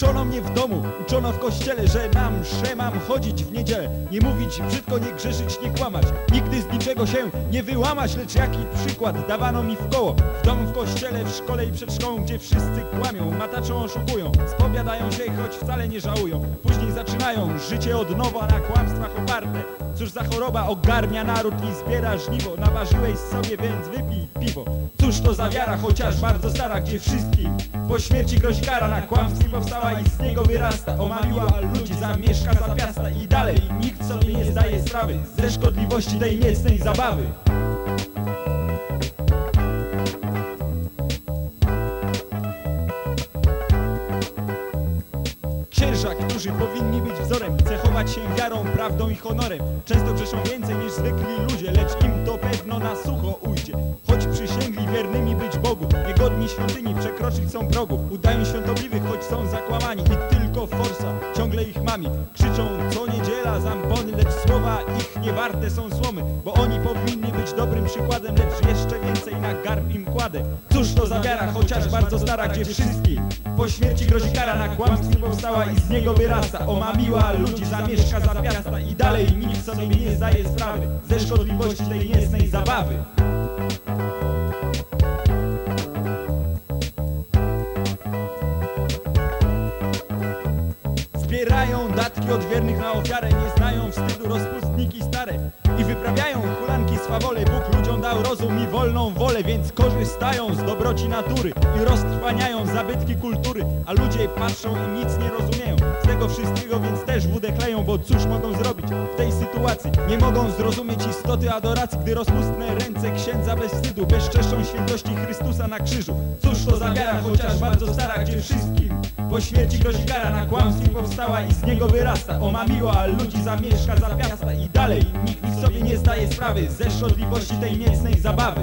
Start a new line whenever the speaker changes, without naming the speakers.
mnie w domu Uczono w kościele, że na mszę mam chodzić w niedzielę. Nie mówić brzydko, nie grzeszyć, nie kłamać. Nigdy z niczego się nie wyłamać Lecz jaki przykład dawano mi w koło. W domu, w kościele, w szkole i przed szkołą Gdzie wszyscy kłamią, mataczą, oszukują. Spowiadają się, choć wcale nie żałują. Później zaczynają życie od nowa na kłamstwach oparte. Cóż za choroba ogarnia naród i zbiera żniwo. Naważyłeś sobie, więc wypij piwo. Cóż to za wiara, chociaż bardzo stara Gdzie wszystkim po śmierci grozi kara Na kłamstwie powstała i z niego wyrasta Omamiła ludzi, zamieszka za piasta I dalej nikt sobie nie zdaje sprawy Ze szkodliwości tej niecnej zabawy. Księża, którzy powinni być wzorem Cechować się wiarą, prawdą i honorem. Często grzeszą więcej niż zwykli ludzie Lecz im to pewno na świątyni przekroczyć chcą progu Udają świątobliwych, choć są zakłamani. I tylko forsa ciągle ich mami. Krzyczą co niedziela zampony Lecz słowa ich nie warte są złomy Bo oni powinni być dobrym przykładem Lecz jeszcze więcej na garb im kładę. Cóż to za wiara, chociaż bardzo stara Gdzie wszystkim po śmierci grozi kara. Na kłamstwie powstała i z niego wyrasta. Omamiła ludzi, zamieszka za piasta I dalej nikt sobie nie zdaje sprawy Ze szkodliwości tej niecnej zabawy Zbierają datki od wiernych na ofiarę Nie znają wstydu rozpustniki stare. I wyprawiają hulanki swawole Bóg ludziom dał rozum i wolną wolę Więc korzystają z dobroci natury I roztrwaniają zabytki kultury. A ludzie patrzą i nic nie rozumieją. Z tego wszystkiego więc też wódę chleją Bo cóż mogą zrobić? W tej sytuacji Nie mogą zrozumieć istoty adoracji Gdy rozpustne ręce księdza bez wstydu Bezczeszczą świętości Chrystusa na krzyżu. Cóż to za wiara, chociaż bardzo stara Gdzie wszystkim po śmierci grozi kara na kłamstwie powstała i z niego wyrasta. Omamiła ludzi, zamieszka za piasta. I dalej nikt sobie nie zdaje sprawy Ze szkodliwości tej niecnej zabawy